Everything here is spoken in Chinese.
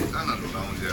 越南的拉翁家。